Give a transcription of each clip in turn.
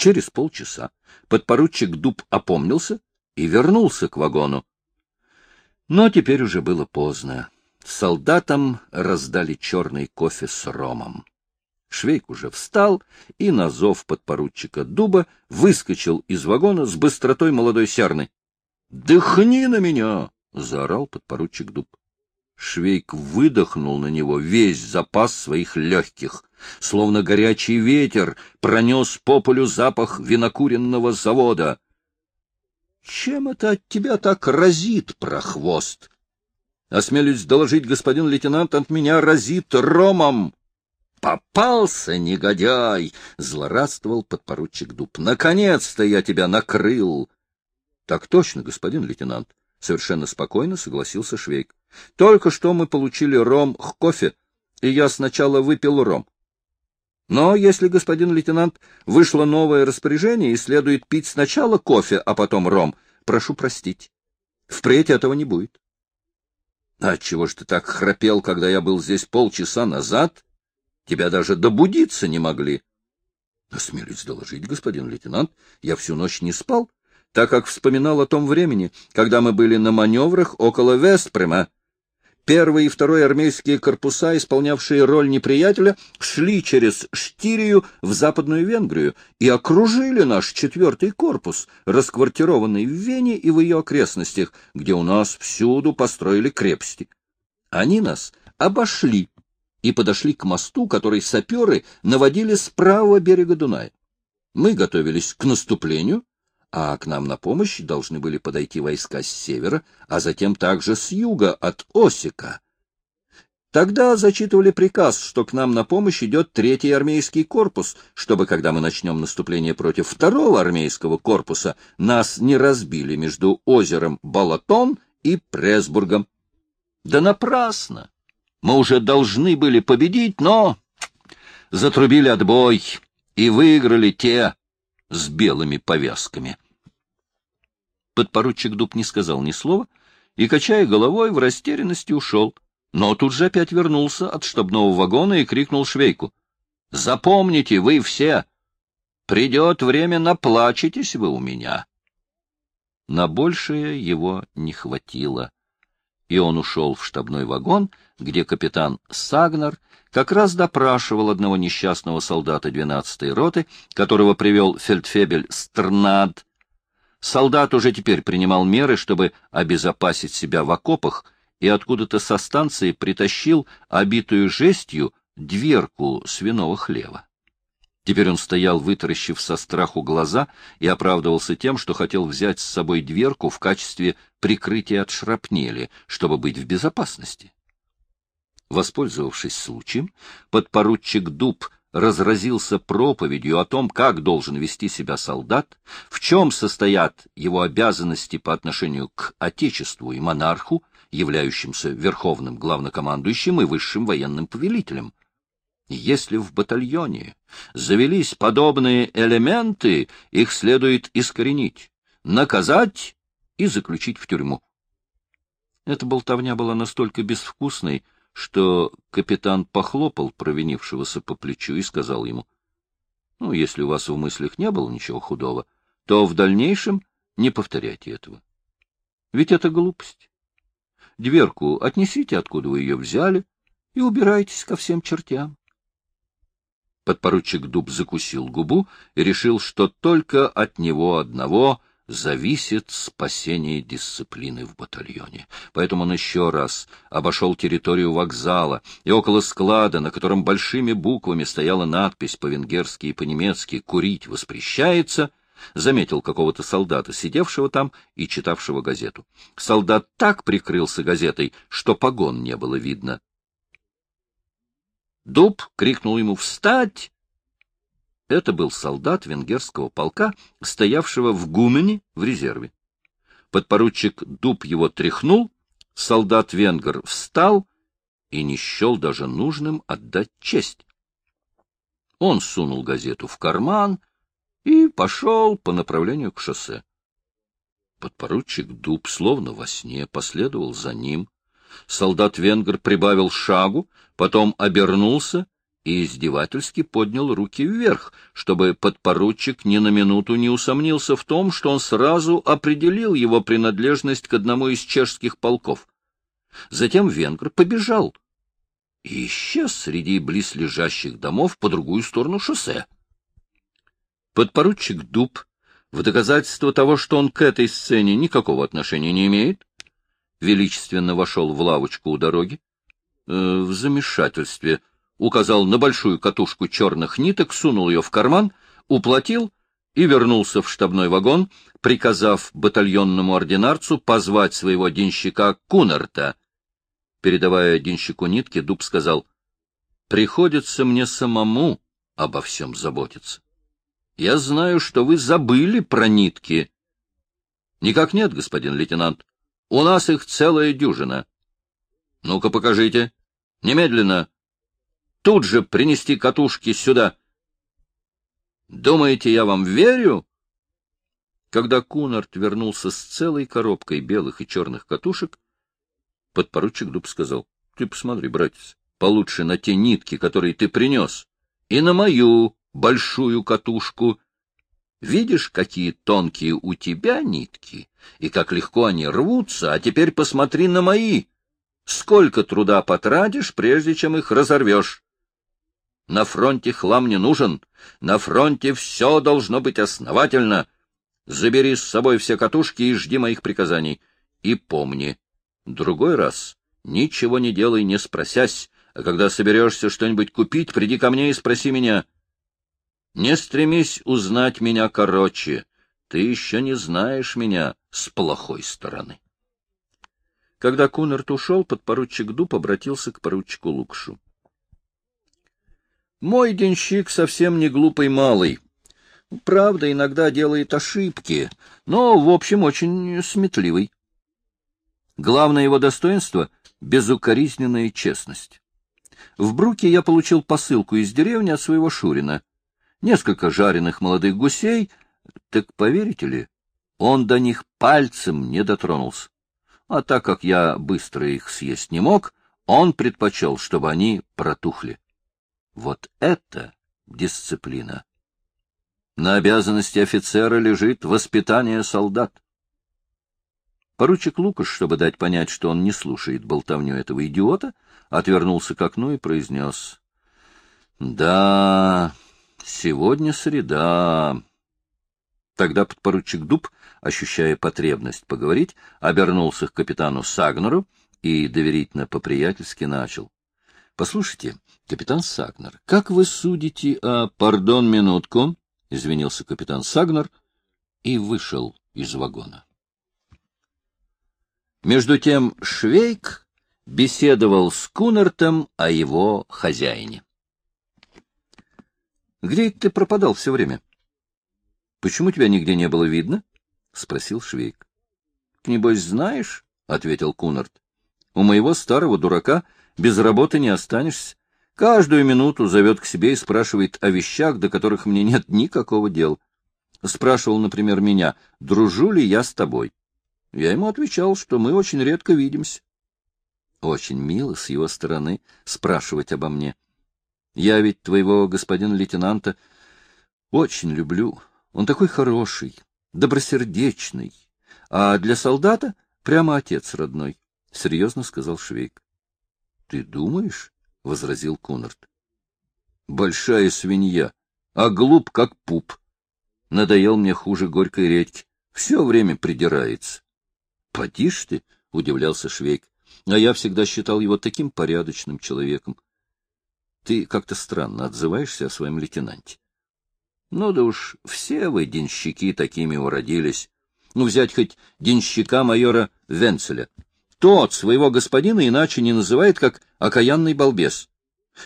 Через полчаса подпоручик Дуб опомнился и вернулся к вагону. Но теперь уже было поздно. Солдатам раздали черный кофе с ромом. Швейк уже встал и на зов подпоручика Дуба выскочил из вагона с быстротой молодой сярны. — Дыхни на меня! — заорал подпоручик Дуб. Швейк выдохнул на него весь запас своих легких. Словно горячий ветер пронес по полю запах винокуренного завода. — Чем это от тебя так разит, прохвост? — Осмелюсь доложить, господин лейтенант, от меня разит ромом. — Попался, негодяй! — злорадствовал подпоручик Дуб. — Наконец-то я тебя накрыл! — Так точно, господин лейтенант. — совершенно спокойно согласился Швейк. — Только что мы получили ром к кофе, и я сначала выпил ром. Но если, господин лейтенант, вышло новое распоряжение и следует пить сначала кофе, а потом ром, прошу простить. Впредь этого не будет. — А чего ж ты так храпел, когда я был здесь полчаса назад? Тебя даже добудиться не могли. — Осмелюсь доложить, господин лейтенант, я всю ночь не спал так как вспоминал о том времени, когда мы были на маневрах около Вестпрема. Первый и второй армейские корпуса, исполнявшие роль неприятеля, шли через Штирию в Западную Венгрию и окружили наш четвертый корпус, расквартированный в Вене и в ее окрестностях, где у нас всюду построили крепости. Они нас обошли и подошли к мосту, который саперы наводили с правого берега Дуная. Мы готовились к наступлению, а к нам на помощь должны были подойти войска с севера, а затем также с юга, от Осика. Тогда зачитывали приказ, что к нам на помощь идет третий армейский корпус, чтобы, когда мы начнем наступление против второго армейского корпуса, нас не разбили между озером Балатон и Пресбургом. Да напрасно! Мы уже должны были победить, но затрубили отбой и выиграли те, с белыми повязками. Подпоручик Дуб не сказал ни слова и, качая головой, в растерянности ушел, но тут же опять вернулся от штабного вагона и крикнул швейку. — Запомните, вы все! Придет время, наплачетесь вы у меня. На большее его не хватило, и он ушел в штабной вагон, где капитан Сагнер как раз допрашивал одного несчастного солдата 12-й роты, которого привел фельдфебель Стрнад. Солдат уже теперь принимал меры, чтобы обезопасить себя в окопах, и откуда-то со станции притащил обитую жестью дверку свиного хлева. Теперь он стоял, вытаращив со страху глаза, и оправдывался тем, что хотел взять с собой дверку в качестве прикрытия от шрапнели, чтобы быть в безопасности. Воспользовавшись случаем, подпоручик Дуб разразился проповедью о том, как должен вести себя солдат, в чем состоят его обязанности по отношению к Отечеству и монарху, являющимся верховным главнокомандующим и высшим военным повелителем. Если в батальоне завелись подобные элементы, их следует искоренить, наказать и заключить в тюрьму. Эта болтовня была настолько безвкусной, что капитан похлопал провинившегося по плечу и сказал ему, «Ну, если у вас в мыслях не было ничего худого, то в дальнейшем не повторяйте этого. Ведь это глупость. Дверку отнесите, откуда вы ее взяли, и убирайтесь ко всем чертям». Подпоручик Дуб закусил губу и решил, что только от него одного зависит спасение дисциплины в батальоне. Поэтому он еще раз обошел территорию вокзала и около склада, на котором большими буквами стояла надпись по-венгерски и по-немецки «Курить воспрещается», заметил какого-то солдата, сидевшего там и читавшего газету. Солдат так прикрылся газетой, что погон не было видно. Дуб крикнул ему «Встать!» Это был солдат венгерского полка, стоявшего в Гумене в резерве. Подпоручик Дуб его тряхнул, солдат-венгер встал и не счел даже нужным отдать честь. Он сунул газету в карман и пошел по направлению к шоссе. Подпоручик Дуб, словно во сне, последовал за ним. Солдат-венгер прибавил шагу, потом обернулся и издевательски поднял руки вверх, чтобы подпоручик ни на минуту не усомнился в том, что он сразу определил его принадлежность к одному из чешских полков. Затем венгр побежал и исчез среди близлежащих домов по другую сторону шоссе. Подпоручик Дуб, в доказательство того, что он к этой сцене никакого отношения не имеет, величественно вошел в лавочку у дороги, э, в замешательстве указал на большую катушку черных ниток, сунул ее в карман, уплатил и вернулся в штабной вагон, приказав батальонному ординарцу позвать своего денщика Кунарта. Передавая денщику нитки, Дуб сказал, «Приходится мне самому обо всем заботиться. Я знаю, что вы забыли про нитки». «Никак нет, господин лейтенант. У нас их целая дюжина». «Ну-ка, покажите. Немедленно тут же принести катушки сюда. Думаете, я вам верю? Когда Кунарт вернулся с целой коробкой белых и черных катушек, подпоручик Дуб сказал, — Ты посмотри, братец, получше на те нитки, которые ты принес, и на мою большую катушку. Видишь, какие тонкие у тебя нитки, и как легко они рвутся, а теперь посмотри на мои. Сколько труда потратишь, прежде чем их разорвешь? На фронте хлам не нужен. На фронте все должно быть основательно. Забери с собой все катушки и жди моих приказаний. И помни, другой раз ничего не делай, не спросясь, а когда соберешься что-нибудь купить, приди ко мне и спроси меня. Не стремись узнать меня короче. Ты еще не знаешь меня с плохой стороны. Когда Кунарт ушел, подпоручик Дуб обратился к поручику Лукшу. Мой денщик совсем не глупый малый. Правда, иногда делает ошибки, но, в общем, очень сметливый. Главное его достоинство — безукоризненная честность. В Бруке я получил посылку из деревни от своего Шурина. Несколько жареных молодых гусей, так поверите ли, он до них пальцем не дотронулся. А так как я быстро их съесть не мог, он предпочел, чтобы они протухли. Вот это дисциплина. На обязанности офицера лежит воспитание солдат. Поручик Лукаш, чтобы дать понять, что он не слушает болтовню этого идиота, отвернулся к окну и произнес. — Да, сегодня среда. Тогда подпоручик Дуб, ощущая потребность поговорить, обернулся к капитану Сагнеру и доверительно по-приятельски начал. — Послушайте, Капитан Сагнер, как вы судите о... Пардон, минутку, — извинился капитан Сагнер и вышел из вагона. Между тем Швейк беседовал с Кунертом о его хозяине. — Где ты пропадал все время? — Почему тебя нигде не было видно? — спросил Швейк. — Небось, знаешь, — ответил Кунерт. — У моего старого дурака без работы не останешься. Каждую минуту зовет к себе и спрашивает о вещах, до которых мне нет никакого дела. Спрашивал, например, меня, дружу ли я с тобой. Я ему отвечал, что мы очень редко видимся. Очень мило с его стороны спрашивать обо мне. Я ведь твоего господина лейтенанта очень люблю. Он такой хороший, добросердечный. А для солдата прямо отец родной, — серьезно сказал Швейк. — Ты думаешь? — возразил Конрад. — Большая свинья, а глуп, как пуп. Надоел мне хуже горькой редьки. Все время придирается. — Поди ж ты, — удивлялся Швейк, — а я всегда считал его таким порядочным человеком. Ты как-то странно отзываешься о своем лейтенанте. Ну да уж, все вы, денщики, такими уродились. Ну, взять хоть денщика майора Венцеля. Тот своего господина иначе не называет, как окаянный балбес.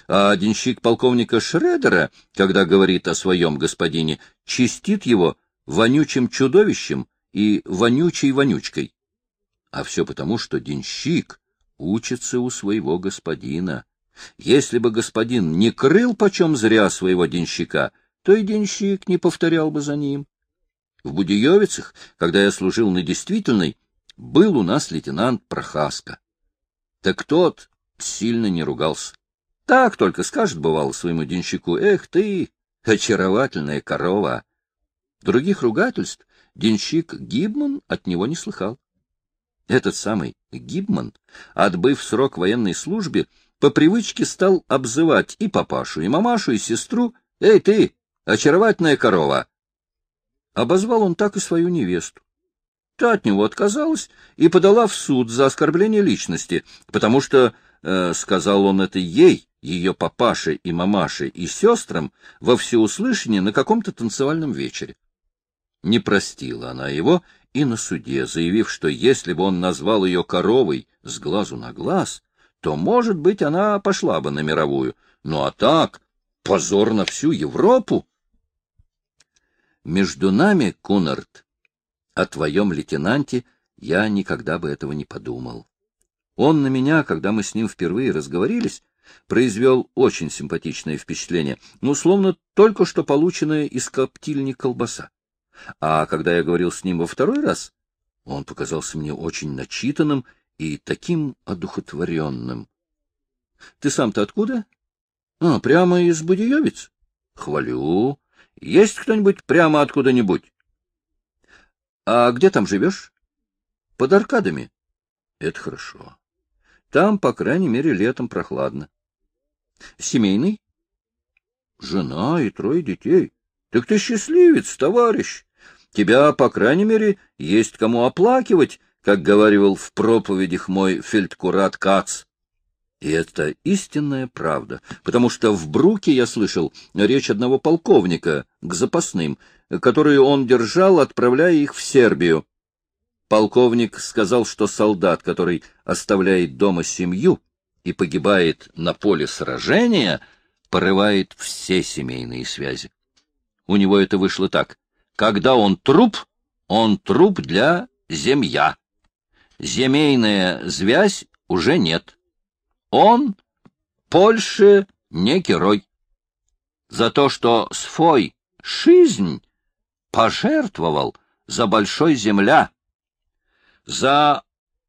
А денщик полковника Шредера, когда говорит о своем господине, чистит его вонючим чудовищем и вонючей вонючкой. А все потому, что денщик учится у своего господина. Если бы господин не крыл почем зря своего денщика, то и денщик не повторял бы за ним. В Будиевицах, когда я служил на действительной, был у нас лейтенант Прохаска. Так тот сильно не ругался. Так только скажет, бывало, своему денщику, «Эх ты, очаровательная корова!» Других ругательств денщик Гибман от него не слыхал. Этот самый Гибман, отбыв срок военной службе, по привычке стал обзывать и папашу, и мамашу, и сестру «Эй ты, очаровательная корова!» Обозвал он так и свою невесту. Та от него отказалась и подала в суд за оскорбление личности, потому что, э, сказал он это ей, ее папаше и мамаше и сестрам, во всеуслышание на каком-то танцевальном вечере. Не простила она его и на суде, заявив, что если бы он назвал ее коровой с глазу на глаз, то, может быть, она пошла бы на мировую. Ну а так, позор на всю Европу. Между нами, Кунард, о твоем лейтенанте я никогда бы этого не подумал. Он на меня, когда мы с ним впервые разговорились, произвел очень симпатичное впечатление, ну, словно только что полученное из коптильни колбаса. А когда я говорил с ним во второй раз, он показался мне очень начитанным и таким одухотворенным. — Ты сам-то откуда? — А, прямо из Будиевец? — Хвалю. Есть кто-нибудь прямо откуда-нибудь? — А где там живешь? — Под аркадами. — Это хорошо. Там, по крайней мере, летом прохладно. — Семейный? — Жена и трое детей. — Так ты счастливец, товарищ. Тебя, по крайней мере, есть кому оплакивать, как говаривал в проповедях мой фельдкурат Кац. И это истинная правда, потому что в Бруке я слышал речь одного полковника к запасным, которую он держал, отправляя их в Сербию. Полковник сказал, что солдат, который оставляет дома семью и погибает на поле сражения, порывает все семейные связи. У него это вышло так. Когда он труп, он труп для земля. Земейная связь уже нет. Он Польше не герой. За то, что свой жизнь пожертвовал за большой земля, за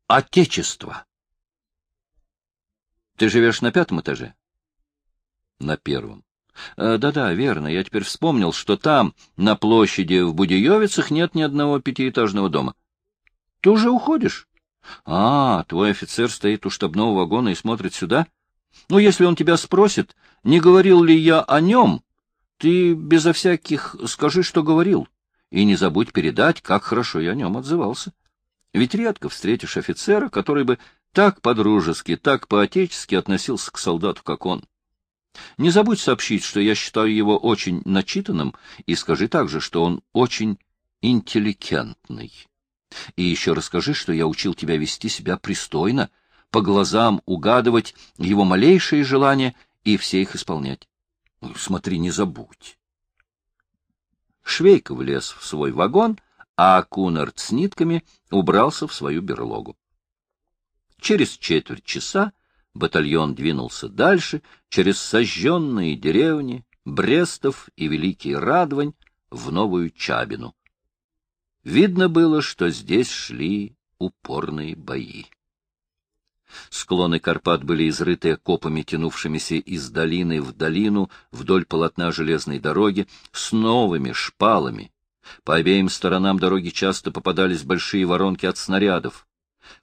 отечество. Ты живешь на пятом этаже? На первом. Э, да-да, верно, я теперь вспомнил, что там, на площади в Будеевицах, нет ни одного пятиэтажного дома. Ты уже уходишь? А, твой офицер стоит у штабного вагона и смотрит сюда? Ну, если он тебя спросит, не говорил ли я о нем, ты безо всяких скажи, что говорил, и не забудь передать, как хорошо я о нем отзывался. Ведь редко встретишь офицера, который бы так по-дружески, так по-отечески относился к солдату, как он. Не забудь сообщить, что я считаю его очень начитанным, и скажи также, что он очень интеллигентный. И еще расскажи, что я учил тебя вести себя пристойно, по глазам угадывать его малейшие желания и все их исполнять. Смотри, не забудь. Швейка влез в свой вагон, а Кунард с нитками убрался в свою берлогу. Через четверть часа батальон двинулся дальше, через сожженные деревни, Брестов и Великий Радвань, в Новую Чабину. Видно было, что здесь шли упорные бои. Склоны Карпат были изрыты копами, тянувшимися из долины в долину вдоль полотна железной дороги, с новыми шпалами. По обеим сторонам дороги часто попадались большие воронки от снарядов.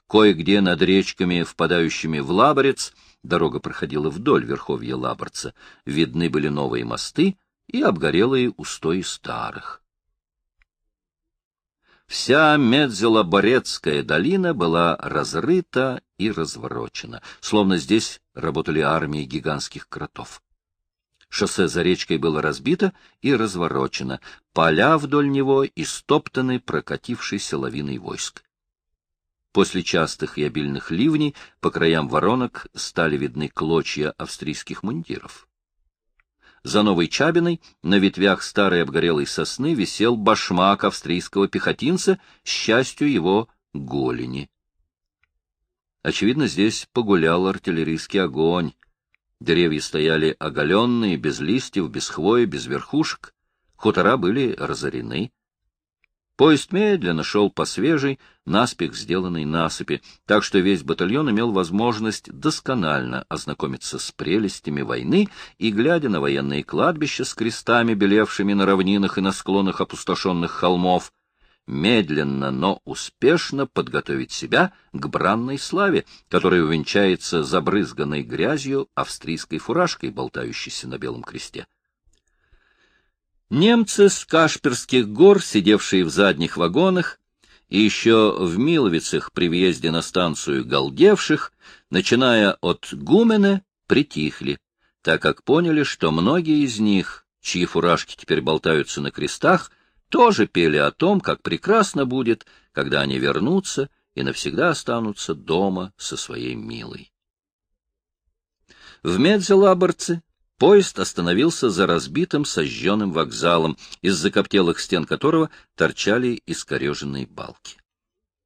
Кое-где над речками, впадающими в Лаборец, дорога проходила вдоль верховья Лаборца, видны были новые мосты и обгорелые устои старых. Вся Медзело-Борецкая долина была разрыта и разворочена, словно здесь работали армии гигантских кротов. Шоссе за речкой было разбито и разворочено, поля вдоль него истоптаны прокатившейся лавиной войск. После частых и обильных ливней по краям воронок стали видны клочья австрийских мундиров. За новой Чабиной на ветвях старой обгорелой сосны висел башмак австрийского пехотинца, счастью его голени. Очевидно, здесь погулял артиллерийский огонь. Деревья стояли оголенные, без листьев, без хвои, без верхушек. Хутора были разорены. Поезд медленно шел по свежей, наспех сделанной насыпи, так что весь батальон имел возможность досконально ознакомиться с прелестями войны и, глядя на военные кладбища с крестами, белевшими на равнинах и на склонах опустошенных холмов, медленно, но успешно подготовить себя к бранной славе, которая увенчается забрызганной грязью австрийской фуражкой, болтающейся на белом кресте. Немцы с Кашперских гор, сидевшие в задних вагонах, и еще в Миловицах при въезде на станцию галдевших, начиная от Гумена, притихли, так как поняли, что многие из них, чьи фуражки теперь болтаются на крестах, тоже пели о том, как прекрасно будет, когда они вернутся и навсегда останутся дома со своей милой. В Медзелаборце Поезд остановился за разбитым сожженным вокзалом, из закоптелых стен которого торчали искореженные балки.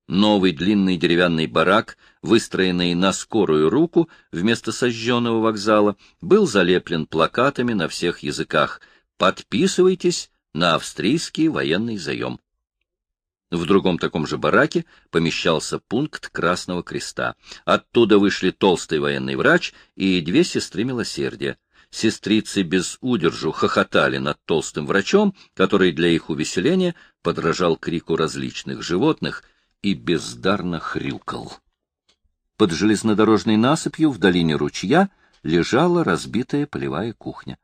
Новый длинный деревянный барак, выстроенный на скорую руку вместо сожженного вокзала, был залеплен плакатами на всех языках «Подписывайтесь на австрийский военный заем». В другом таком же бараке помещался пункт Красного Креста. Оттуда вышли толстый военный врач и две сестры милосердия. Сестрицы без удержу хохотали над толстым врачом, который для их увеселения подражал крику различных животных и бездарно хрюкал. Под железнодорожной насыпью в долине ручья лежала разбитая полевая кухня.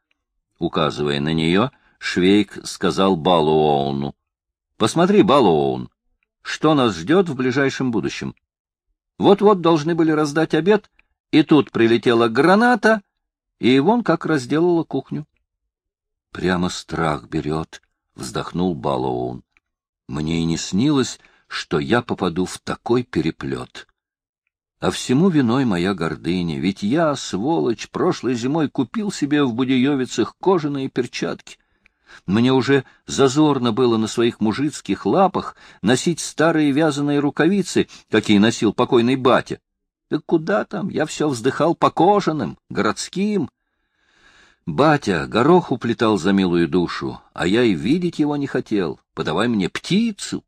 Указывая на нее, Швейк сказал Балуоуну, — Посмотри, Балуоун, что нас ждет в ближайшем будущем. Вот-вот должны были раздать обед, и тут прилетела граната, и вон как разделала кухню. — Прямо страх берет, — вздохнул Балоун. — Мне и не снилось, что я попаду в такой переплет. А всему виной моя гордыня, ведь я, сволочь, прошлой зимой купил себе в Будеевицах кожаные перчатки. Мне уже зазорно было на своих мужицких лапах носить старые вязаные рукавицы, какие носил покойный батя. Да куда там, я все вздыхал по кожаным, городским. Батя горох уплетал за милую душу, а я и видеть его не хотел. Подавай мне птицу.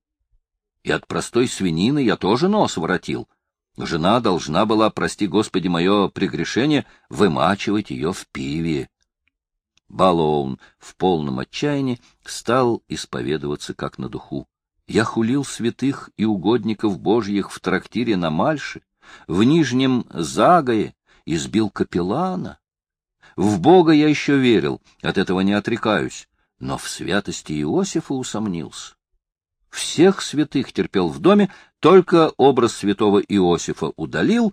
И от простой свинины я тоже нос воротил. Жена должна была, прости господи мое прегрешение, вымачивать ее в пиве. Балоун в полном отчаянии стал исповедоваться как на духу. Я хулил святых и угодников божьих в трактире на Мальше, в Нижнем Загое избил капеллана. В Бога я еще верил, от этого не отрекаюсь, но в святости Иосифа усомнился. Всех святых терпел в доме, только образ святого Иосифа удалил,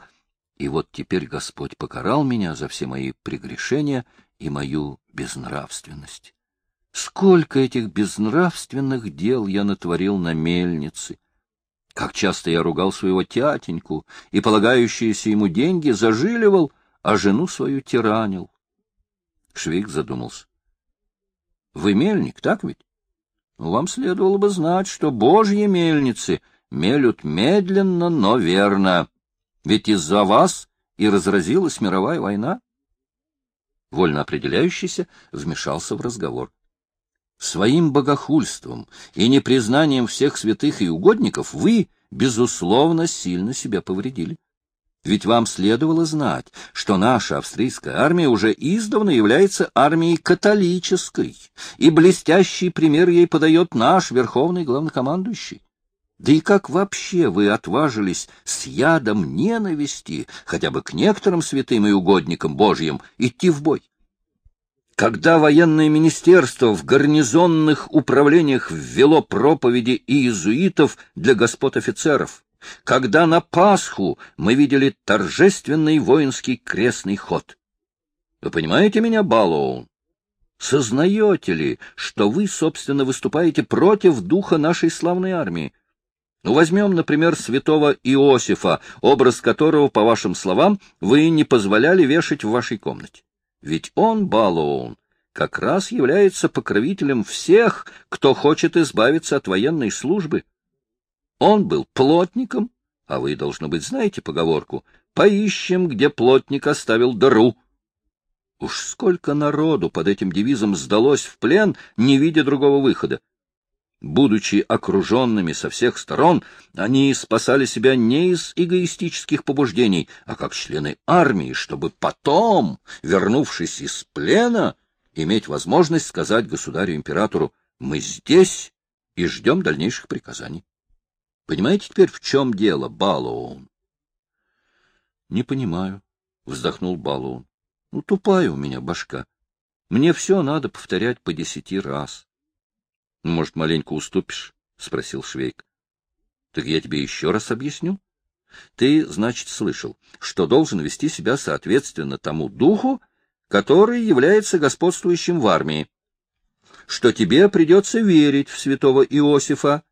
и вот теперь Господь покарал меня за все мои прегрешения и мою безнравственность. Сколько этих безнравственных дел я натворил на мельнице! Как часто я ругал своего тятеньку и полагающиеся ему деньги зажиливал, а жену свою тиранил. Швейк задумался. — Вы мельник, так ведь? Вам следовало бы знать, что божьи мельницы мелют медленно, но верно. Ведь из-за вас и разразилась мировая война. Вольно определяющийся вмешался в разговор. Своим богохульством и непризнанием всех святых и угодников вы, безусловно, сильно себя повредили. Ведь вам следовало знать, что наша австрийская армия уже издавна является армией католической, и блестящий пример ей подает наш верховный главнокомандующий. Да и как вообще вы отважились с ядом ненависти, хотя бы к некоторым святым и угодникам Божьим, идти в бой? Когда военное министерство в гарнизонных управлениях ввело проповеди иезуитов для господ офицеров, когда на Пасху мы видели торжественный воинский крестный ход. Вы понимаете меня, Балоун? Сознаете ли, что вы, собственно, выступаете против духа нашей славной армии? Ну, возьмем, например, святого Иосифа, образ которого, по вашим словам, вы не позволяли вешать в вашей комнате. Ведь он, Балоун, как раз является покровителем всех, кто хочет избавиться от военной службы. Он был плотником, а вы, должно быть, знаете поговорку «Поищем, где плотник оставил дыру». Уж сколько народу под этим девизом сдалось в плен, не видя другого выхода. Будучи окруженными со всех сторон, они спасали себя не из эгоистических побуждений, а как члены армии, чтобы потом, вернувшись из плена, иметь возможность сказать государю-императору «Мы здесь и ждем дальнейших приказаний». Понимаете теперь, в чем дело, Балоун? — Не понимаю, — вздохнул Балоун. — Ну, тупая у меня башка. Мне все надо повторять по десяти раз. — Может, маленько уступишь? — спросил Швейк. — Так я тебе еще раз объясню. Ты, значит, слышал, что должен вести себя соответственно тому духу, который является господствующим в армии, что тебе придется верить в святого Иосифа,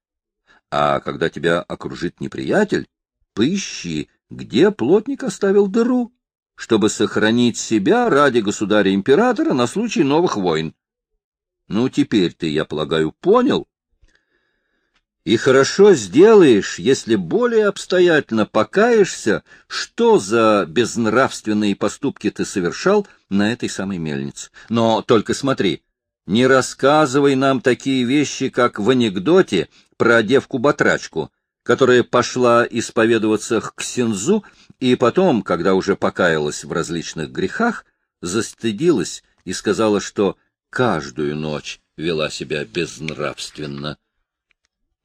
а когда тебя окружит неприятель, поищи, где плотник оставил дыру, чтобы сохранить себя ради государя-императора на случай новых войн. Ну, теперь ты, я полагаю, понял? И хорошо сделаешь, если более обстоятельно покаешься, что за безнравственные поступки ты совершал на этой самой мельнице. Но только смотри, не рассказывай нам такие вещи, как в анекдоте про девку-батрачку, которая пошла исповедоваться к Синзу и потом, когда уже покаялась в различных грехах, застыдилась и сказала, что каждую ночь вела себя безнравственно.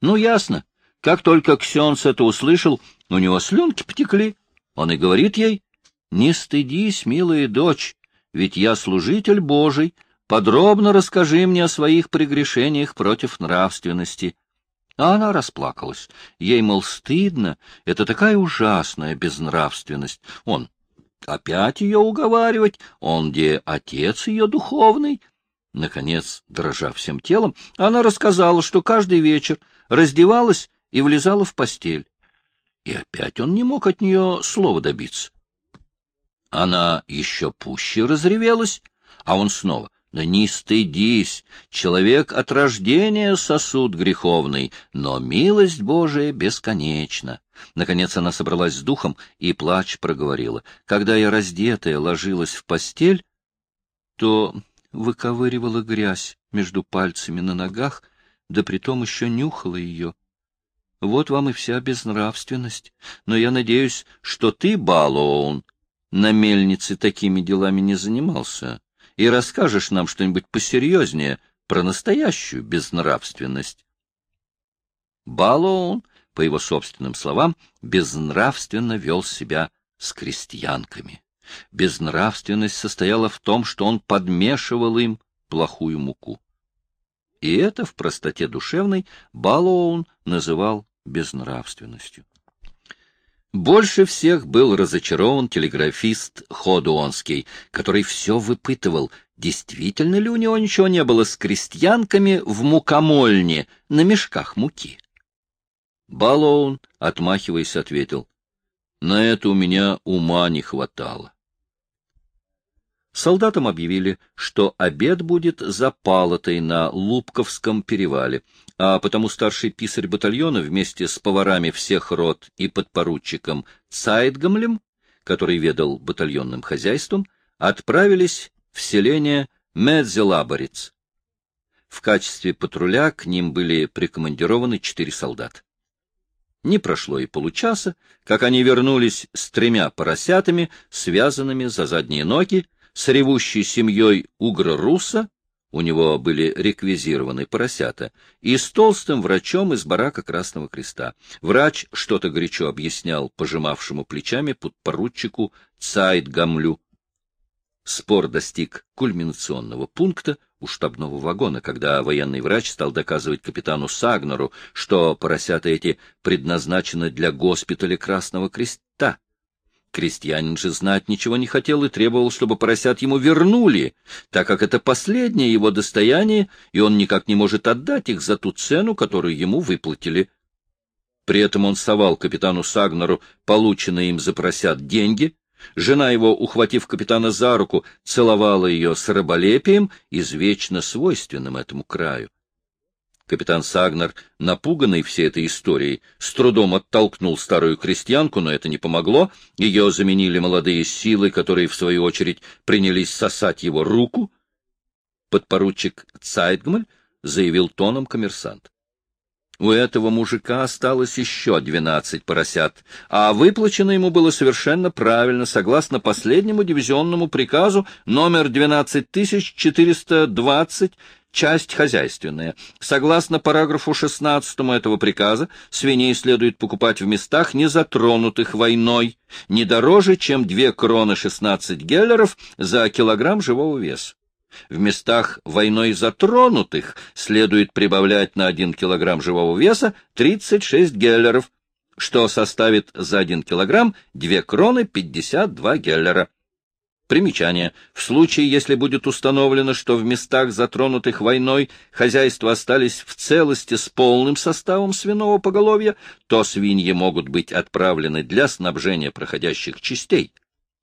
Ну, ясно. Как только Ксенс это услышал, у него слюнки потекли. Он и говорит ей, «Не стыдись, милая дочь, ведь я служитель Божий, подробно расскажи мне о своих прегрешениях против нравственности». А она расплакалась. Ей, мол, стыдно, это такая ужасная безнравственность. Он опять ее уговаривать, он где отец ее духовный. Наконец, дрожа всем телом, она рассказала, что каждый вечер раздевалась и влезала в постель. И опять он не мог от нее слова добиться. Она еще пуще разревелась, а он снова. Да не стыдись, человек от рождения сосуд греховный, но милость Божия бесконечна. Наконец она собралась с духом и, плач, проговорила. Когда я раздетая ложилась в постель, то выковыривала грязь между пальцами на ногах, да притом еще нюхала ее. Вот вам и вся безнравственность. Но я надеюсь, что ты, Балоун, на мельнице такими делами не занимался и расскажешь нам что-нибудь посерьезнее про настоящую безнравственность. Балоун, по его собственным словам, безнравственно вел себя с крестьянками. Безнравственность состояла в том, что он подмешивал им плохую муку. И это в простоте душевной Балоун называл безнравственностью. Больше всех был разочарован телеграфист Ходуонский, который все выпытывал, действительно ли у него ничего не было с крестьянками в мукомольне на мешках муки. Балоун, отмахиваясь, ответил, — На это у меня ума не хватало. Солдатам объявили, что обед будет за палатой на Лубковском перевале, а потому старший писарь батальона вместе с поварами всех рот и подпоручиком Цайтгамлем, который ведал батальонным хозяйством, отправились в селение Медзелаборец. В качестве патруля к ним были прикомандированы четыре солдата. Не прошло и получаса, как они вернулись с тремя поросятами, связанными за задние ноги, с ревущей семьей угра-руса, у него были реквизированы поросята, и с толстым врачом из барака Красного Креста. Врач что-то горячо объяснял пожимавшему плечами подпоручику Цайт Гамлю. Спор достиг кульминационного пункта у штабного вагона, когда военный врач стал доказывать капитану Сагнеру, что поросята эти предназначены для госпиталя Красного Креста, Крестьянин же знать ничего не хотел и требовал, чтобы поросят ему вернули, так как это последнее его достояние, и он никак не может отдать их за ту цену, которую ему выплатили. При этом он совал капитану Сагнеру полученные им за поросят деньги, жена его, ухватив капитана за руку, целовала ее с раболепием, извечно свойственным этому краю. Капитан Сагнер, напуганный всей этой историей, с трудом оттолкнул старую крестьянку, но это не помогло. Ее заменили молодые силы, которые, в свою очередь, принялись сосать его руку. Подпоручик Цайтгмаль заявил тоном коммерсант. У этого мужика осталось еще двенадцать поросят, а выплачено ему было совершенно правильно, согласно последнему дивизионному приказу номер 12420 часть хозяйственная. Согласно параграфу 16 этого приказа, свиней следует покупать в местах, не затронутых войной, не дороже, чем 2 кроны 16 геллеров за килограмм живого веса. В местах войной затронутых следует прибавлять на 1 килограмм живого веса 36 геллеров, что составит за 1 килограмм 2 кроны 52 геллера. Примечание. В случае, если будет установлено, что в местах, затронутых войной, хозяйства остались в целости с полным составом свиного поголовья, то свиньи могут быть отправлены для снабжения проходящих частей.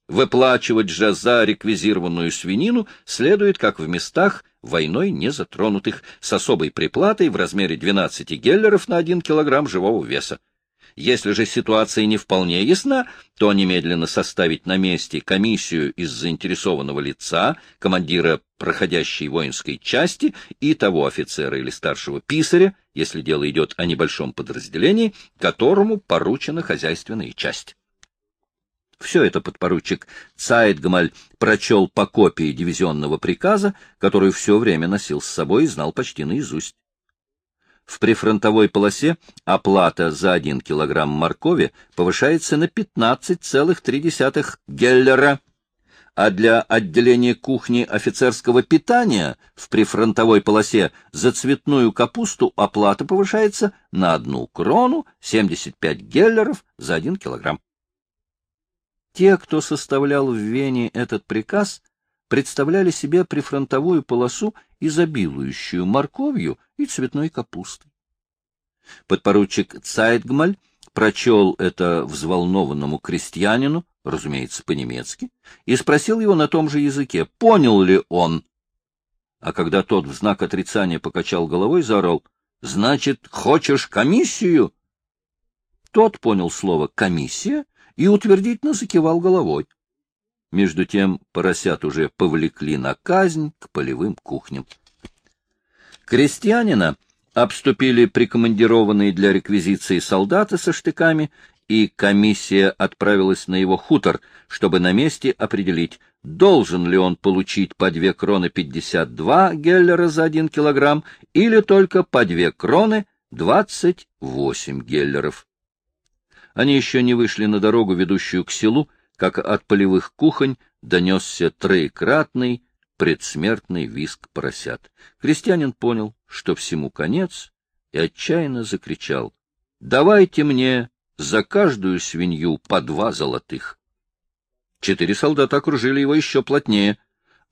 Выплачивать же за реквизированную свинину следует, как в местах войной не затронутых, с особой приплатой в размере 12 геллеров на 1 килограмм живого веса. Если же ситуация не вполне ясна, то немедленно составить на месте комиссию из заинтересованного лица, командира проходящей воинской части и того офицера или старшего писаря, если дело идет о небольшом подразделении, которому поручена хозяйственная часть. Все это подпоручик Цайтгмаль прочел по копии дивизионного приказа, которую все время носил с собой и знал почти наизусть. В прифронтовой полосе оплата за 1 килограмм моркови повышается на 15,3 геллера, а для отделения кухни офицерского питания в прифронтовой полосе за цветную капусту оплата повышается на 1 крону 75 геллеров за 1 килограмм. Те, кто составлял в Вене этот приказ, представляли себе прифронтовую полосу, изобилующую морковью и цветной капустой. Подпоручик Цайтгмаль прочел это взволнованному крестьянину, разумеется, по-немецки, и спросил его на том же языке, понял ли он. А когда тот в знак отрицания покачал головой, заорал, «Значит, хочешь комиссию?» Тот понял слово «комиссия» и утвердительно закивал головой. Между тем поросят уже повлекли на казнь к полевым кухням. Крестьянина обступили прикомандированные для реквизиции солдаты со штыками, и комиссия отправилась на его хутор, чтобы на месте определить, должен ли он получить по две кроны пятьдесят два геллера за один килограмм или только по две кроны двадцать восемь геллеров. Они еще не вышли на дорогу, ведущую к селу, как от полевых кухонь донесся троекратный предсмертный виск поросят. Крестьянин понял, что всему конец, и отчаянно закричал «Давайте мне за каждую свинью по два золотых». Четыре солдата окружили его еще плотнее,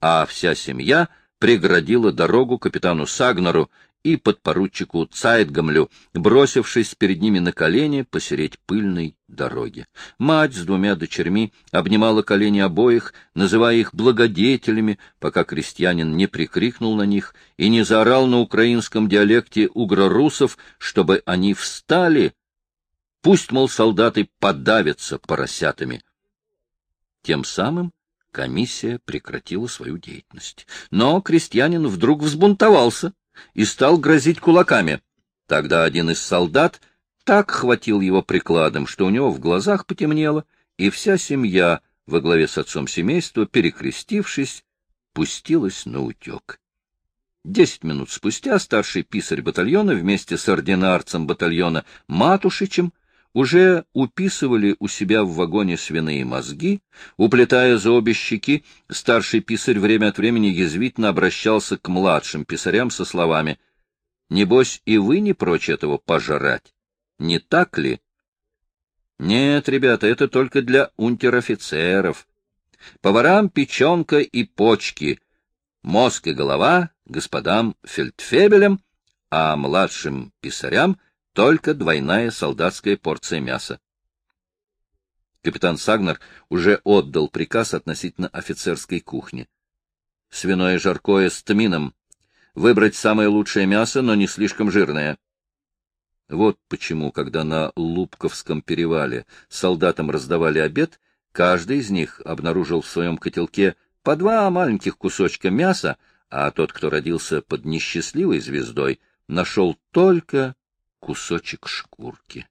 а вся семья преградила дорогу капитану Сагнеру и подпоручику Цайтгамлю, бросившись перед ними на колени посереть пыльной дороги. Мать с двумя дочерьми обнимала колени обоих, называя их благодетелями, пока крестьянин не прикрикнул на них и не заорал на украинском диалекте угрорусов, чтобы они встали, пусть, мол, солдаты подавятся поросятами. Тем самым комиссия прекратила свою деятельность. Но крестьянин вдруг взбунтовался и стал грозить кулаками. Тогда один из солдат так хватил его прикладом, что у него в глазах потемнело, и вся семья во главе с отцом семейства, перекрестившись, пустилась на утек. Десять минут спустя старший писарь батальона вместе с ординарцем батальона Матушичем уже уписывали у себя в вагоне свиные мозги, уплетая за обе щеки, старший писарь время от времени язвительно обращался к младшим писарям со словами «Небось, и вы не прочь этого пожрать, не так ли?» «Нет, ребята, это только для унтер-офицеров. Поварам печенка и почки, мозг и голова господам фельдфебелям, а младшим писарям — только двойная солдатская порция мяса. Капитан Сагнер уже отдал приказ относительно офицерской кухни. Свиное жаркое с тмином. Выбрать самое лучшее мясо, но не слишком жирное. Вот почему, когда на Лубковском перевале солдатам раздавали обед, каждый из них обнаружил в своем котелке по два маленьких кусочка мяса, а тот, кто родился под несчастливой звездой, нашел только кусочек шкурки.